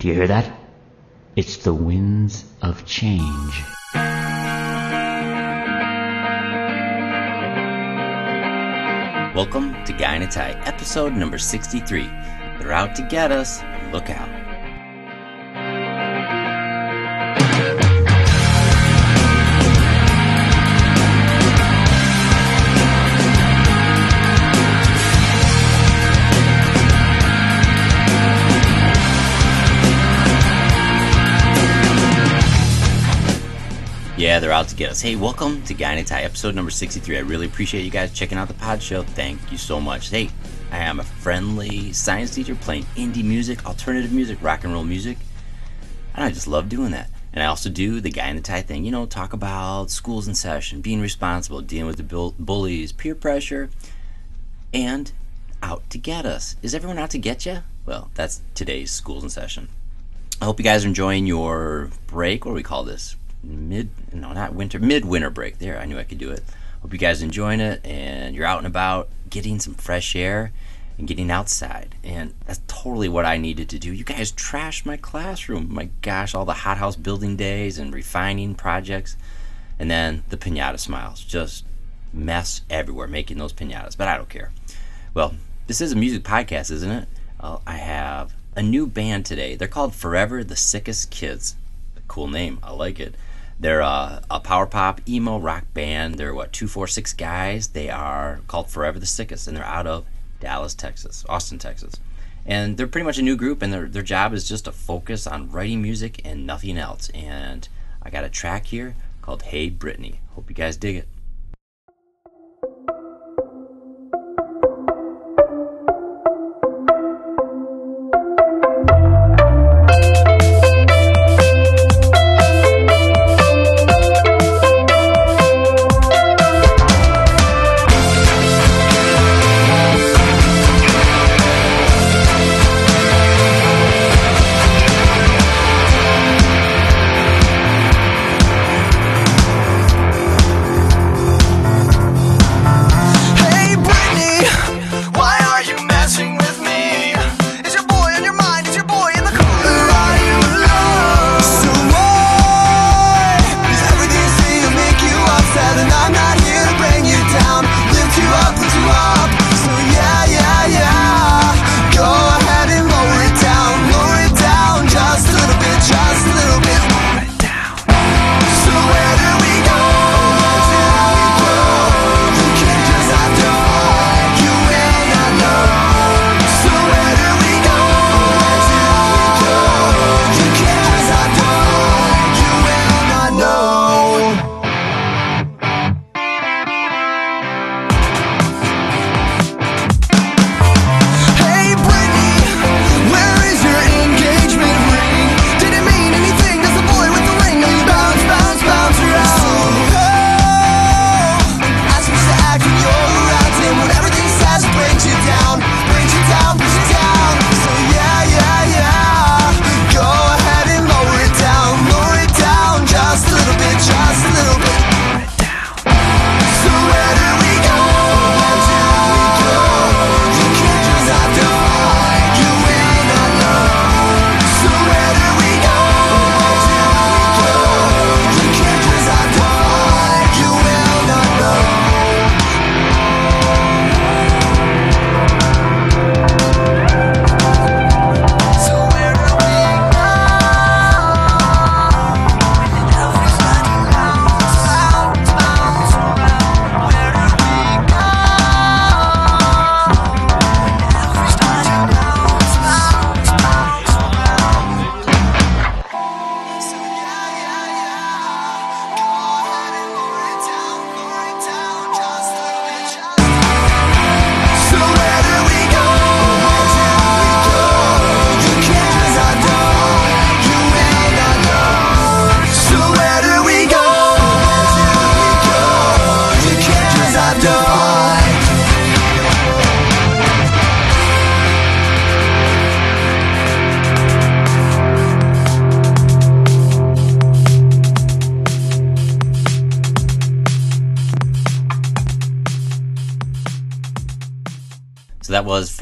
Do you hear that? It's the winds of change. Welcome to Guy in Tie, episode number 63. They're out to get us. Look out. Yeah, they're out to get us. Hey, welcome to Guy in a Tie, episode number 63. I really appreciate you guys checking out the pod show. Thank you so much. Hey, I am a friendly science teacher playing indie music, alternative music, rock and roll music. And I just love doing that. And I also do the Guy in the Tie thing, you know, talk about schools in session, being responsible, dealing with the bullies, peer pressure, and out to get us. Is everyone out to get you? Well, that's today's schools in session. I hope you guys are enjoying your break. What do we call this? Mid no not winter mid winter break there. I knew i could do it. Hope you guys enjoying it and you're out and about getting some fresh air and getting outside. And that's totally what i needed to do. You guys trashed my classroom. My gosh all the hothouse building days and refining projects. And then the pinata smiles just mess everywhere making those pinatas but i don't care. Well this is a music podcast isn't it? I have a new band today. They're called forever the sickest kids. Cool name. I like it they're a, a power pop emo rock band. They're what two, four, six guys. They are called Forever the Sickest, and they're out of Dallas, Texas, Austin, Texas. And they're pretty much a new group, and their their job is just to focus on writing music and nothing else. And I got a track here called Hey Brittany. Hope you guys dig it.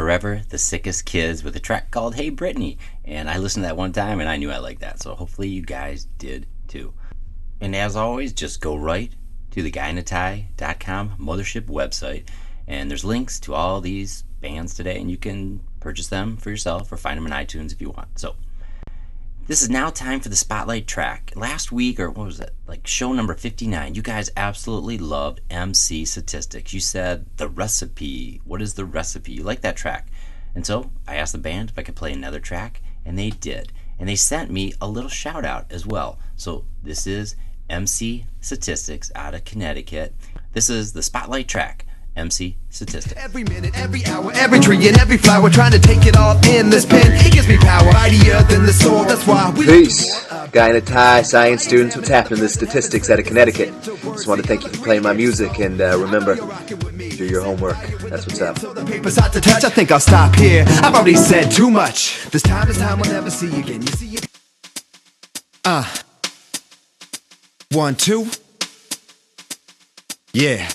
Forever the Sickest Kids with a track called Hey Brittany. And I listened to that one time and I knew I liked that. So hopefully you guys did too. And as always, just go right to the guyinatie.com mothership website. And there's links to all these bands today, and you can purchase them for yourself or find them in iTunes if you want. So this is now time for the spotlight track. Last week, or what was it, like show number 59, you guys absolutely loved MC Statistics. You said the recipe. What is the recipe? You like that track. And so I asked the band if I could play another track, and they did. And they sent me a little shout out as well. So this is MC Statistics out of Connecticut. This is the spotlight track. MC Statistics. Every minute, every hour, every tree and every flower, trying to take it all in. This pen, it gives me power, mightier than the sword. That's why we. Peace. Guy in a tie, science students, what's happening? This statistics out of Connecticut. Just want to thank you for playing my music and uh, remember, do your homework. That's what's up. So the paper's hot to touch. I think I'll stop here. I've already said too much. This time is time we'll never see again. You see it? Uh. One, two. Yeah.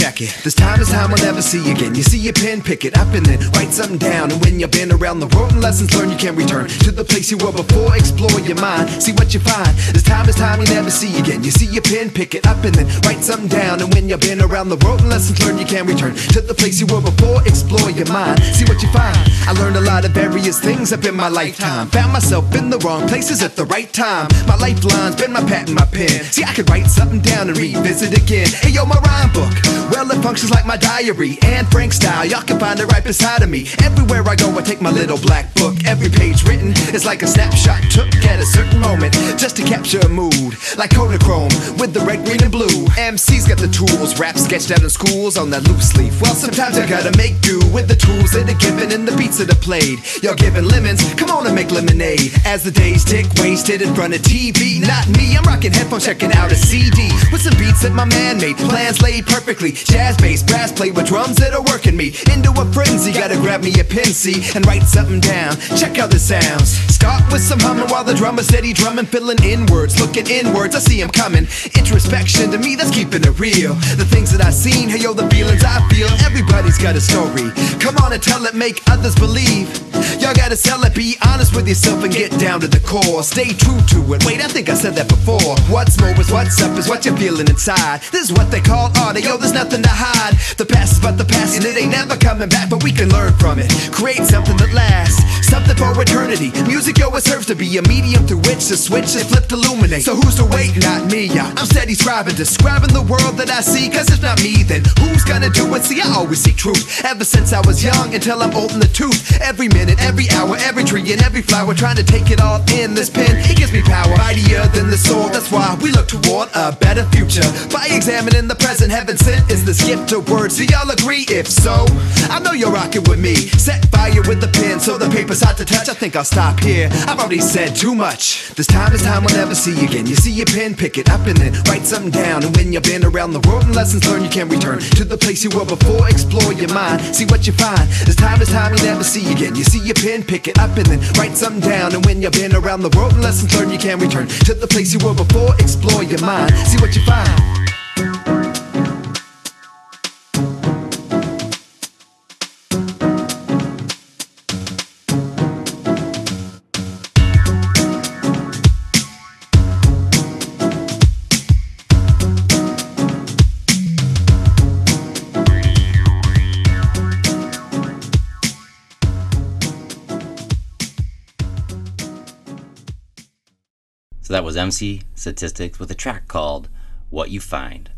Check it. This time is time we'll never see again. You see your pen, pick it up and then write something down. And when you've been around the world and lessons learned, you can return to the place you were before. Explore your mind, see what you find. This time is time you never see again. You see your pen, pick it up and then write something down. And when you've been around the world and lessons learned, you can return to the place you were before. Explore your mind, see what you find. I learned a lot of various things up in my lifetime. Found myself in the wrong places at the right time. My lifeline's been my pat and my pen. See, I could write something down and revisit again. Hey yo, my rhyme book. Well, it functions like my diary and Frank style. Y'all can find it right beside of me. Everywhere I go, I take my little black book. Every page written is like a snapshot took at a moment just to capture a mood. Like Kodachrome with the red, green, and blue. MC's got the tools, rap sketched out in schools on that loose leaf. Well, sometimes I gotta make do with the tools that are given and the beats that are played. Y'all giving lemons, come on and make lemonade. As the days tick, wasted in front of TV. Not me, I'm rocking headphones, checking out a CD with some beats that my man made. Plans laid perfectly. Jazz, bass, brass, play with drums that are working me into a frenzy. Gotta grab me a pen, see, and write something down. Check out the sounds. Start with some humming while the drummer steady drumming, filling in words, looking inwards. I see him coming. Introspection to me, that's keeping it real. The things that I've seen, hey yo, the feelings I feel. Everybody's got a story. Come on and tell it, make others believe. Y'all gotta sell it, be honest with yourself and get down to the core. Stay true to it. Wait, I think I said that before. What's more is what's up, is what you're feeling inside. This is what they call art. Yo, there's nothing to hide. The past is but the past, and it ain't never coming back, but we can learn from it. Create something that lasts, something for eternity. Music, yo, it serves to be a medium through which the switch is flipped, illuminate. So who's to wait? Not me. yeah. I'm steady scribing, describing the world that I see. Cause if not me, then who's gonna do it? See, I always seek truth. Ever since I was young until I'm old in the tooth. Every minute, every hour, every tree, and every flower, trying to take it all in. This pen, it gives me power, mightier than the sword. That's why we look toward a better future by examining the present. Heaven sent is this gift of words. Do y'all agree? If so, I know you're rocking with me. Set fire with the pen so the paper's hot to touch. I think I'll stop here. I've already said too much. This time is time we'll never see again. You see your pen, pick it up and then write something down. And when you've been around the world and lessons learned, you can return to the place you were before. Explore your mind, see what you find. This time is time you'll never see again. You see your pen, pick it up and then write something down. And when you've been around the world and lessons learned, you can return to the place you were before. Explore your mind, see what you find. So that was MC Statistics with a track called What You Find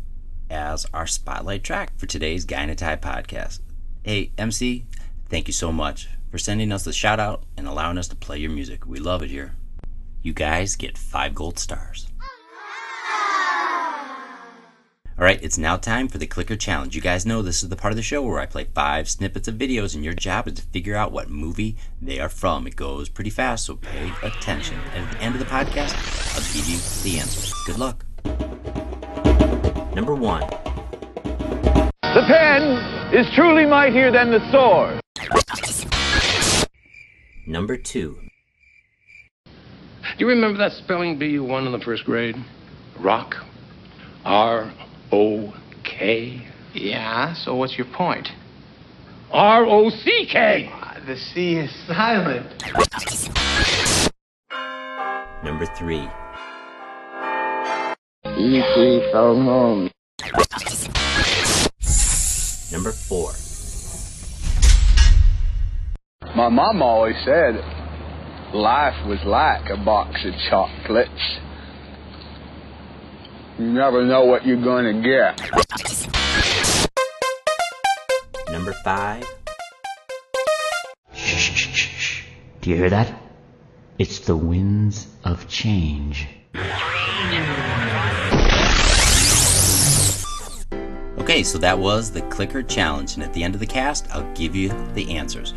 as our spotlight track for today's Guy podcast. Hey, MC, thank you so much for sending us the shout out and allowing us to play your music. We love it here. You guys get five gold stars. All right, it's now time for the clicker challenge. You guys know this is the part of the show where I play five snippets of videos, and your job is to figure out what movie they are from. It goes pretty fast, so pay attention. And at the end of the podcast, I'll give you the answer. Good luck. Number one. The pen is truly mightier than the sword. Number two. Do you remember that spelling bee you won in the first grade? Rock. R O K. Yeah, so what's your point? R O C K. The C is silent. Number three. E.T. phone home. Number four. My mom always said life was like a box of chocolates. You never know what you're going to get. Number five. Shh, shh, shh, shh. Do you hear that? It's the winds of change. Okay, so that was the clicker challenge, and at the end of the cast, I'll give you the answers.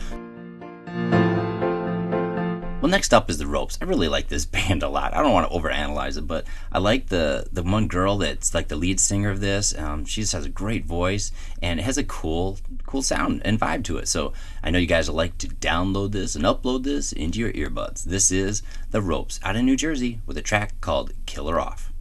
Well, next up is the ropes. I really like this band a lot. I don't want to overanalyze it, but I like the the one girl that's like the lead singer of this. Um, she just has a great voice and it has a cool cool sound and vibe to it. So I know you guys will like to download this and upload this into your earbuds. This is the ropes out of New Jersey with a track called "Kill Her Off."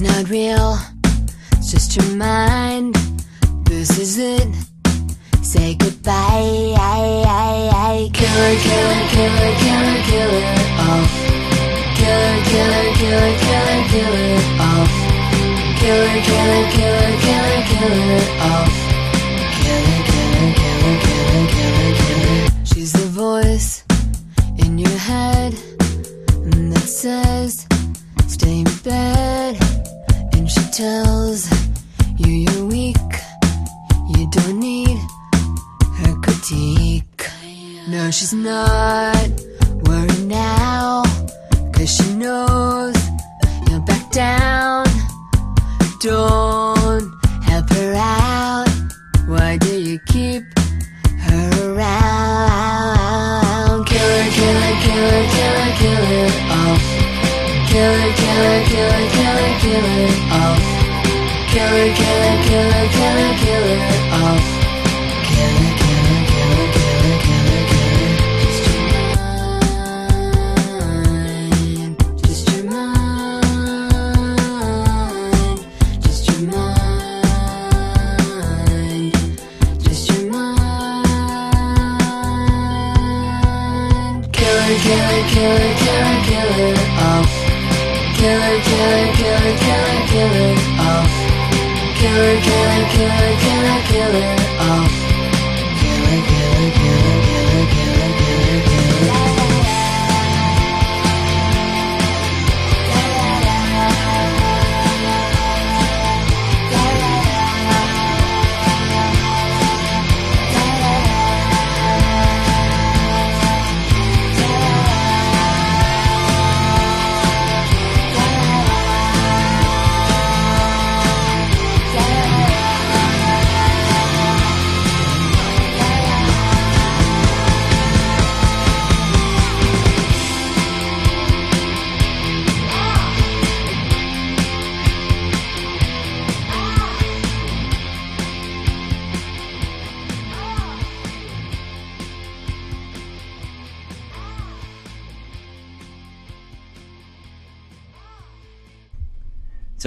She's not real, it's just your mind. This is it. Say goodbye. Killer, killer, killer, killer, killer. Off. Killer, killer, killer, killer, killer. Off. Killer, killer, killer, killer, killer. Off. Killer, killer, killer, killer, killer, killer. She's the voice in your head that stay tells you you're weak. You don't need her critique. No, she's not worried now. Cause she knows you'll back down. Don't help her out. Why do you keep her around? Killer, killer, killer, killer, killer, off. Killer, killer, killer, killer, killer, off. Killer, killer, killer, killer, killer,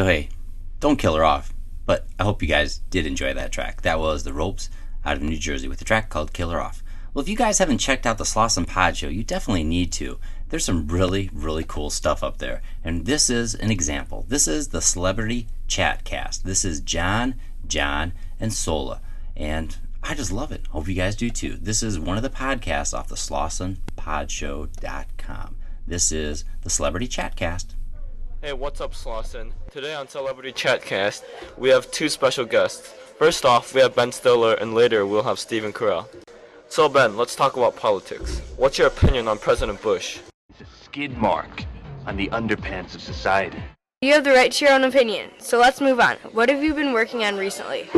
So hey, don't kill her off. But I hope you guys did enjoy that track. That was The Ropes out of New Jersey with a track called Kill Her Off. Well, if you guys haven't checked out the Slauson Pod Show, you definitely need to. There's some really, really cool stuff up there. And this is an example. This is the Celebrity Chat Cast. This is John, John, and Sola. And I just love it. Hope you guys do too. This is one of the podcasts off the SlausonPodShow.com. This is the Celebrity Chat Cast. Hey, what's up, Slauson? Today on Celebrity Chatcast, we have two special guests. First off, we have Ben Stiller, and later we'll have Stephen Carell. So, Ben, let's talk about politics. What's your opinion on President Bush? It's a skid mark on the underpants of society. You have the right to your own opinion, so let's move on. What have you been working on recently?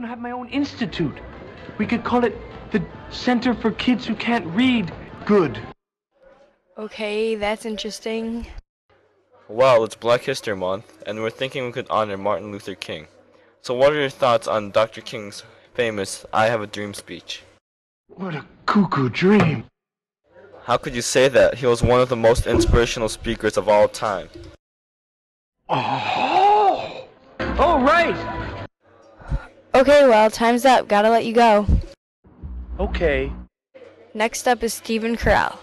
I have my own institute. We could call it the Center for Kids Who Can't Read Good. Okay, that's interesting. Well, it's Black History Month, and we're thinking we could honor Martin Luther King. So, what are your thoughts on Dr. King's famous I Have a Dream speech? What a cuckoo dream. How could you say that? He was one of the most inspirational speakers of all time. Oh! Oh, right! Okay, well, time's up. Gotta let you go. Okay. Next up is Stephen Carell.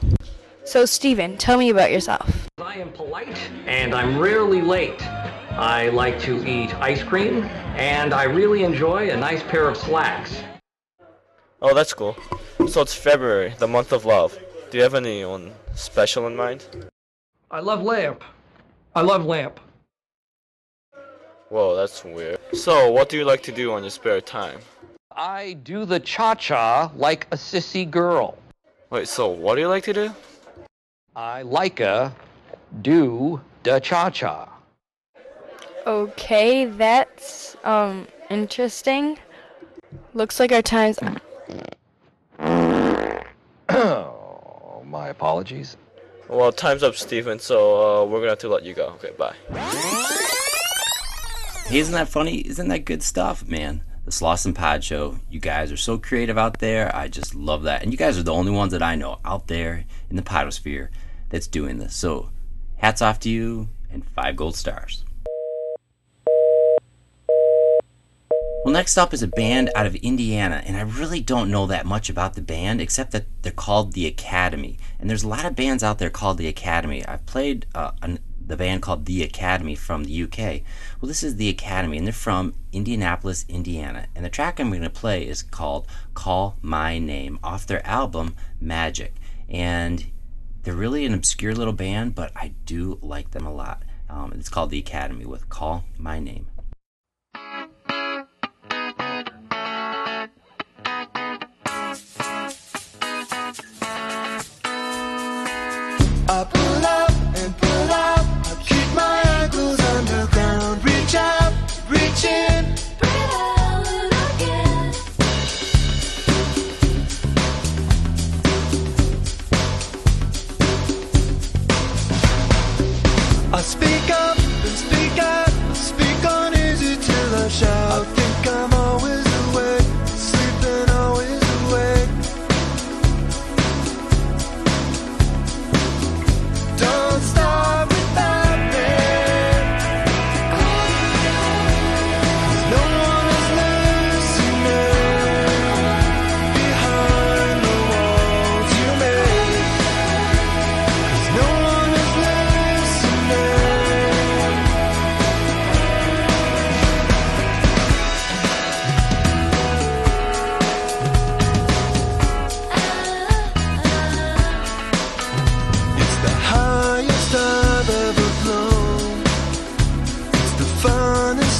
So, Stephen, tell me about yourself. I am polite and I'm rarely late. I like to eat ice cream and I really enjoy a nice pair of slacks. Oh, that's cool. So it's February, the month of love. Do you have anyone special in mind? I love lamp. I love lamp. Whoa, that's weird. So, what do you like to do on your spare time? I do the cha-cha like a sissy girl. Wait, so what do you like to do? I like a do the cha-cha. Okay, that's um interesting. Looks like our time's Oh, my apologies. Well, time's up, Stephen, so uh, we're gonna have to let you go. Okay, bye. Hey, isn't that funny? Isn't that good stuff, man? The Slauson Pod Show. You guys are so creative out there. I just love that. And you guys are the only ones that I know out there in the podosphere that's doing this. So, hats off to you and five gold stars. Well, next up is a band out of Indiana, and I really don't know that much about the band except that they're called The Academy. And there's a lot of bands out there called The Academy. I've played uh, an, the band called The Academy from the UK. Well, this is The Academy, and they're from Indianapolis, Indiana. And the track I'm going to play is called Call My Name off their album Magic. And they're really an obscure little band, but I do like them a lot. Um, it's called The Academy with Call My Name.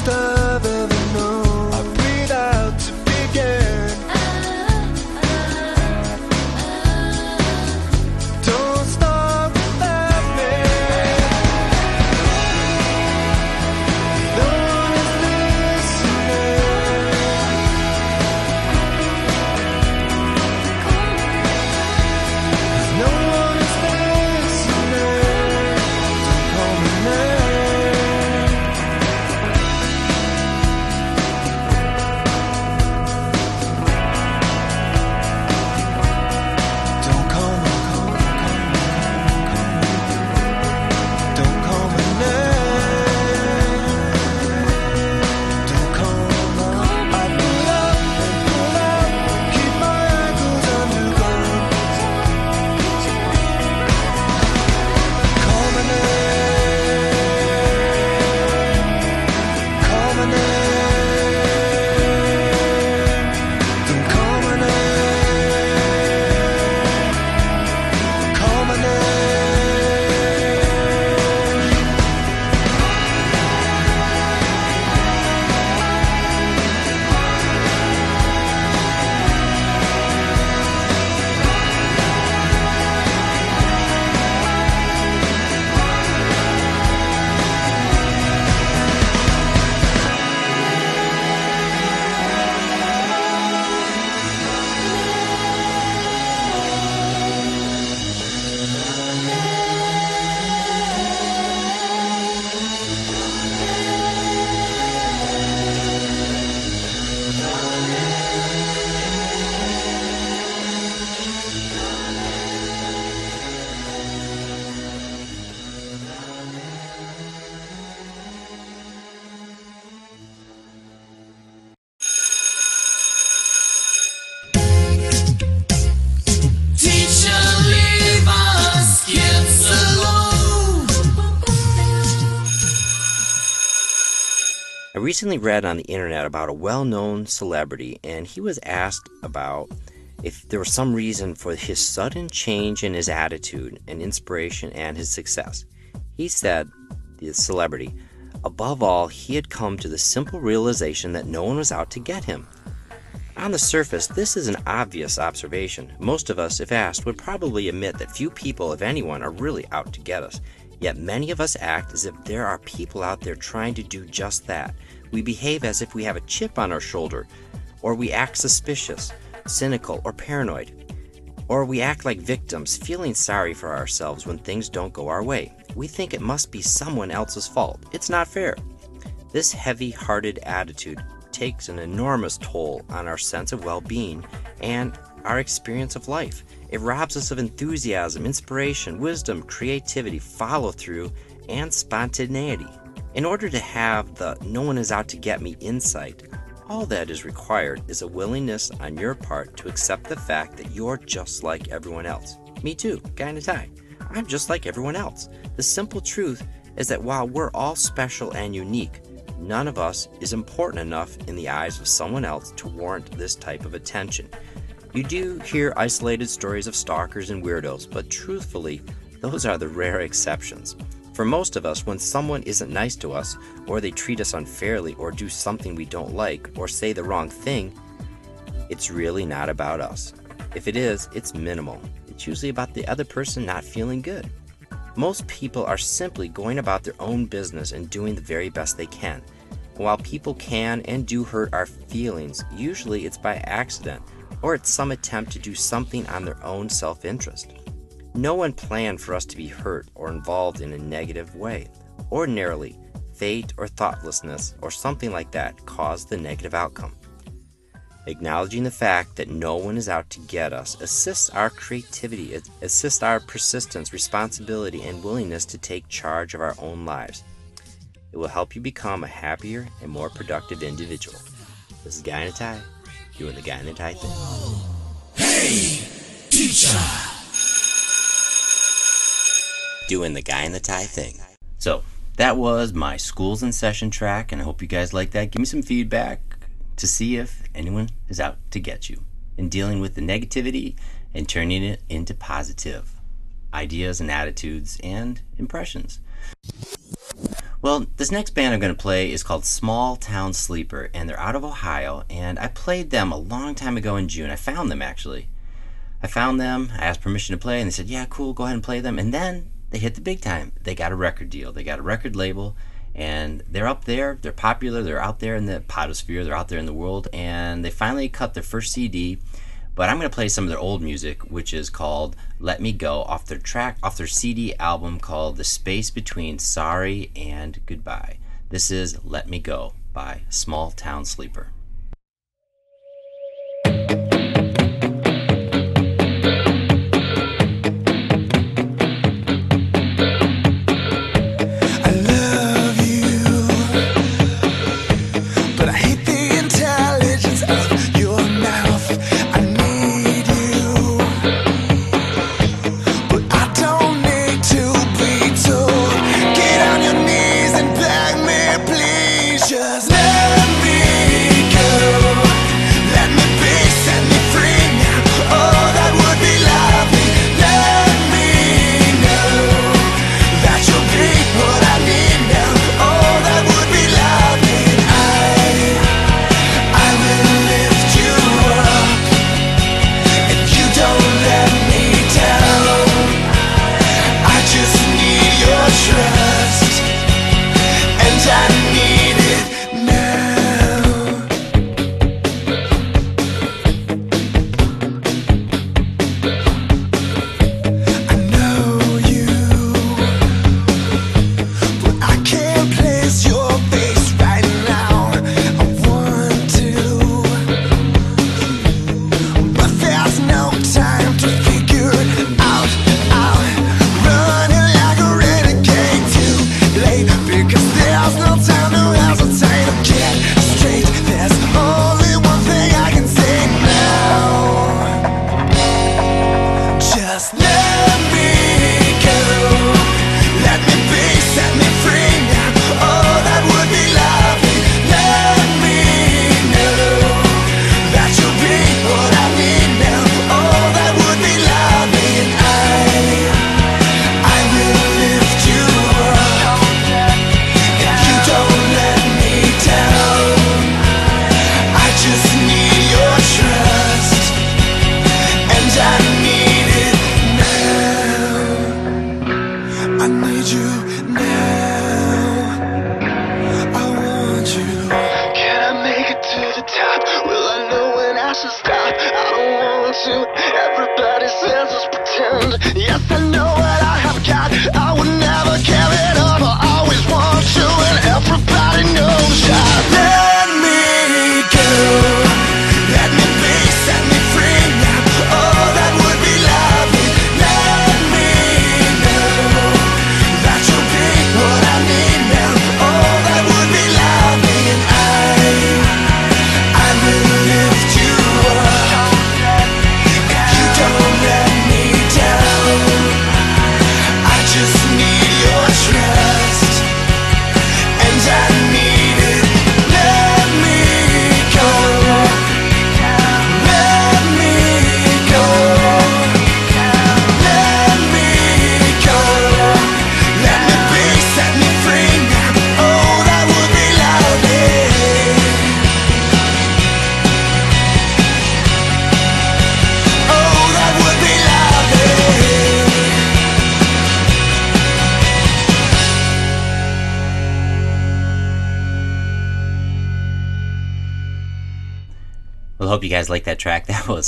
The. Recently read on the internet about a well known celebrity, and he was asked about if there was some reason for his sudden change in his attitude and inspiration and his success. He said, the celebrity, above all, he had come to the simple realization that no one was out to get him. On the surface, this is an obvious observation. Most of us, if asked, would probably admit that few people, if anyone, are really out to get us. Yet many of us act as if there are people out there trying to do just that. We behave as if we have a chip on our shoulder, or we act suspicious, cynical, or paranoid. Or we act like victims, feeling sorry for ourselves when things don't go our way. We think it must be someone else's fault. It's not fair. This heavy hearted attitude takes an enormous toll on our sense of well being and our experience of life. It robs us of enthusiasm, inspiration, wisdom, creativity, follow through, and spontaneity. In order to have the no one is out to get me insight, all that is required is a willingness on your part to accept the fact that you're just like everyone else. Me too, guy in a tie. I'm just like everyone else. The simple truth is that while we're all special and unique, none of us is important enough in the eyes of someone else to warrant this type of attention. You do hear isolated stories of stalkers and weirdos, but truthfully, those are the rare exceptions. For most of us, when someone isn't nice to us, or they treat us unfairly, or do something we don't like, or say the wrong thing, it's really not about us. If it is, it's minimal. It's usually about the other person not feeling good. Most people are simply going about their own business and doing the very best they can. And while people can and do hurt our feelings, usually it's by accident or it's some attempt to do something on their own self interest. No one planned for us to be hurt or involved in a negative way. Ordinarily, fate or thoughtlessness or something like that caused the negative outcome. Acknowledging the fact that no one is out to get us assists our creativity, it assists our persistence, responsibility, and willingness to take charge of our own lives. It will help you become a happier and more productive individual. This is Guy in a Tie, doing the Guy in a Tie thing. Hey, teacher! Doing the Guy in the Tie thing. So, that was my Schools in Session track, and I hope you guys like that. Give me some feedback to see if anyone is out to get you in dealing with the negativity and turning it into positive ideas and attitudes and impressions. Well, this next band I'm going to play is called Small Town Sleeper, and they're out of Ohio. And I played them a long time ago in June. I found them actually. I found them, I asked permission to play, and they said, Yeah, cool, go ahead and play them. And then they hit the big time. They got a record deal, they got a record label, and they're up there. They're popular. They're out there in the podosphere. They're out there in the world, and they finally cut their first CD. But I'm going to play some of their old music, which is called "Let Me Go" off their track, off their CD album called "The Space Between Sorry and Goodbye." This is "Let Me Go" by Small Town Sleeper.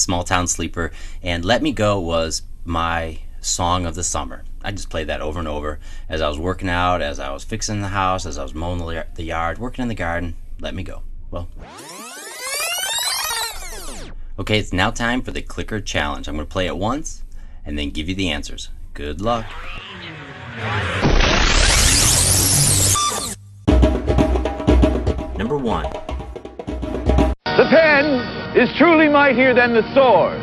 Small Town Sleeper. And Let Me Go was my song of the summer. I just played that over and over as I was working out, as I was fixing the house, as I was mowing the yard, working in the garden. Let me go. Well, okay, it's now time for the clicker challenge. I'm going to play it once and then give you the answers. Good luck. Number one. The pen is truly mightier than the sword.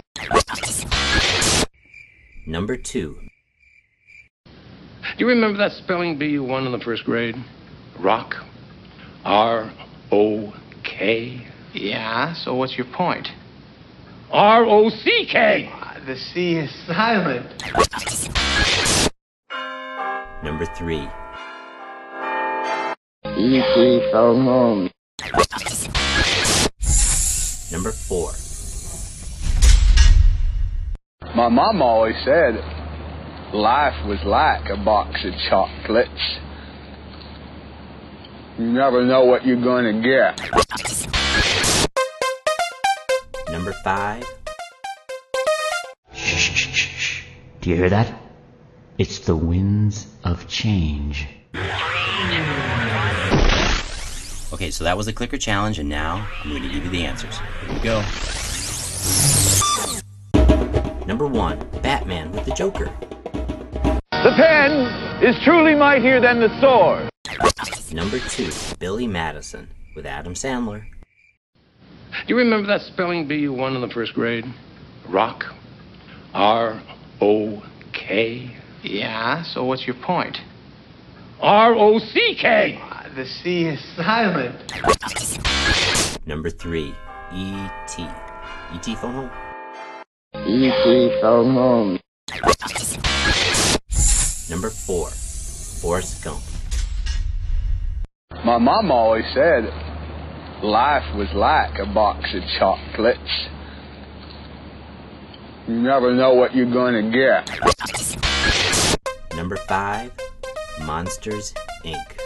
Number two. Do you remember that spelling bee you won in the first grade? Rock. R O K. Yeah, so what's your point? R O C K. The C is silent. Number three. E.T. phone home. Number four. My mom always said life was like a box of chocolates. You never know what you're going to get. Number five. Shh, shh, shh, shh. Do you hear that? It's the winds of change. Okay, so that was the clicker challenge, and now I'm going to give you the answers. Here we go. Number one, Batman with the Joker. The pen is truly mightier than the sword. Number two, Billy Madison with Adam Sandler. Do you remember that spelling bee you won in the first grade? Rock. R O K. Yeah, so what's your point? R O C K. The C is silent. Number three, E.T. E.T. phone home. E.T. phone home. Number four, Forrest Gump. My mom always said life was like a box of chocolates. You never know what you're going to get. Number five, Monsters Inc.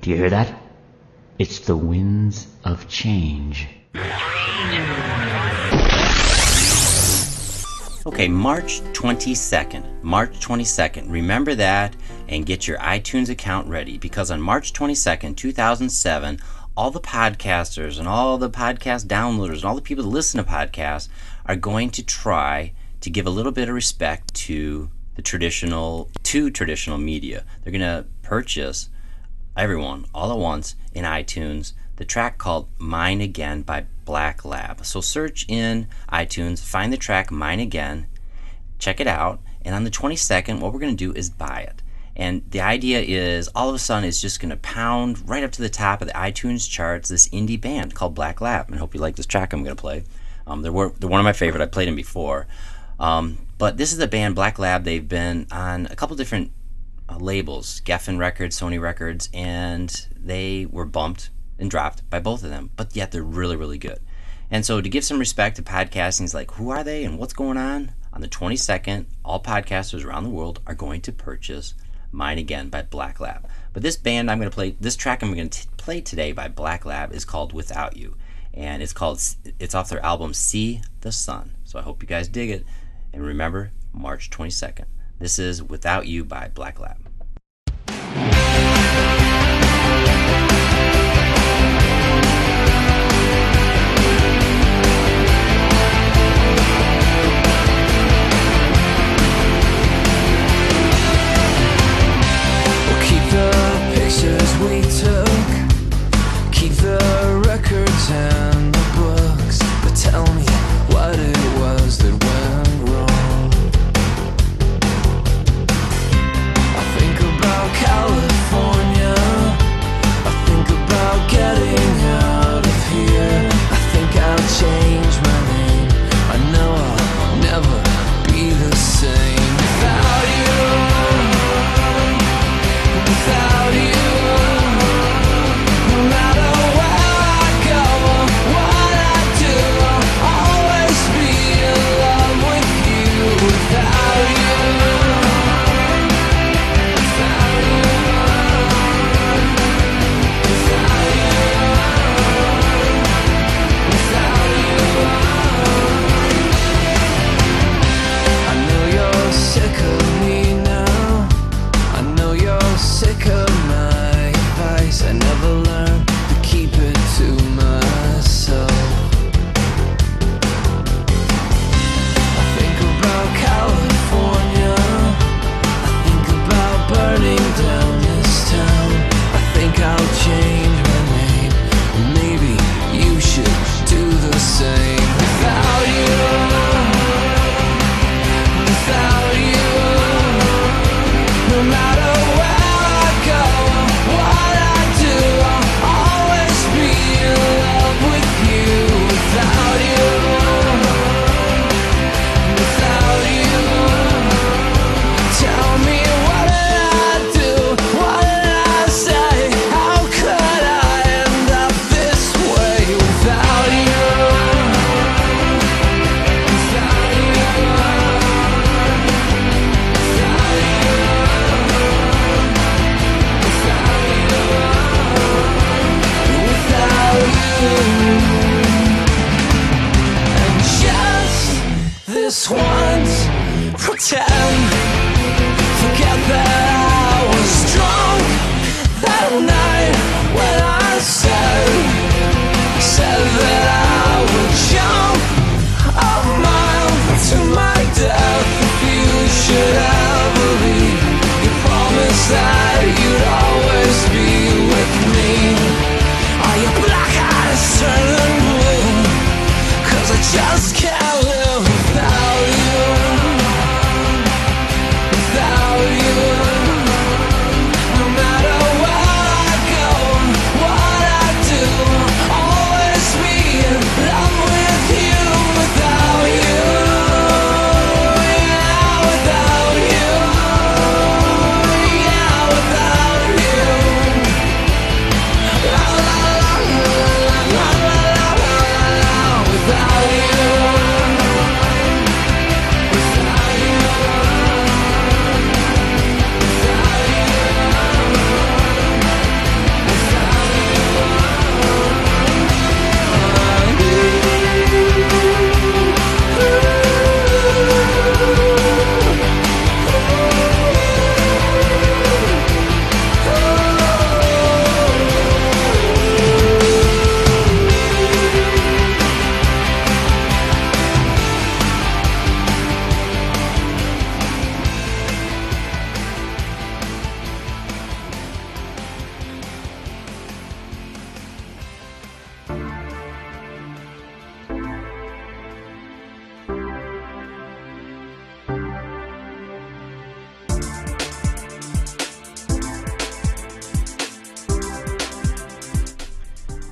Do you hear that? It's the winds of change. Okay, March 22nd. March 22nd. Remember that and get your iTunes account ready because on March 22nd, 2007, all the podcasters and all the podcast downloaders and all the people that listen to podcasts are going to try to give a little bit of respect to the traditional to traditional media. They're going to purchase everyone all at once in iTunes the track called Mine Again by Black Lab. So search in iTunes, find the track Mine Again, check it out, and on the 22nd, what we're going to do is buy it. And the idea is all of a sudden it's just going to pound right up to the top of the iTunes charts this indie band called Black Lab. And I hope you like this track I'm going to play. Um, they're, they're one of my favorite. I played them before. Um, but this is the band Black Lab. They've been on a couple different uh, labels, Geffen Records, Sony Records, and they were bumped and dropped by both of them, but yet they're really, really good. And so, to give some respect to podcasting, it's like, who are they and what's going on? On the 22nd, all podcasters around the world are going to purchase Mine Again by Black Lab. But this band I'm going to play, this track I'm going to t- play today by Black Lab is called Without You. And it's called, it's off their album See the Sun. So I hope you guys dig it. And remember, March 22nd. This is Without You by Black Lab.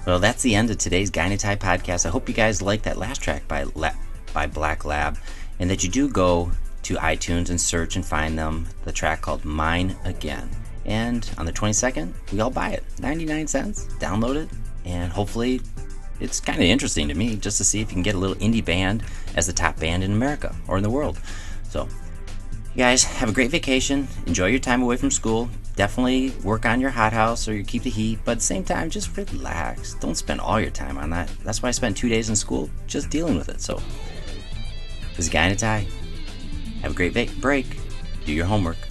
Well, that's the end of today's Guy in a Tie podcast. I hope you guys like that last track by La- by Black Lab, and that you do go to iTunes and search and find them the track called Mine Again. And on the 22nd, we all buy it, 99 cents. Download it, and hopefully, it's kind of interesting to me just to see if you can get a little indie band as the top band in America or in the world. So, you guys have a great vacation. Enjoy your time away from school. Definitely work on your hothouse or you keep the heat, but at the same time, just relax. Don't spend all your time on that. That's why I spent two days in school just dealing with it. So, this is Guy in a Tie. Have a great break. Do your homework.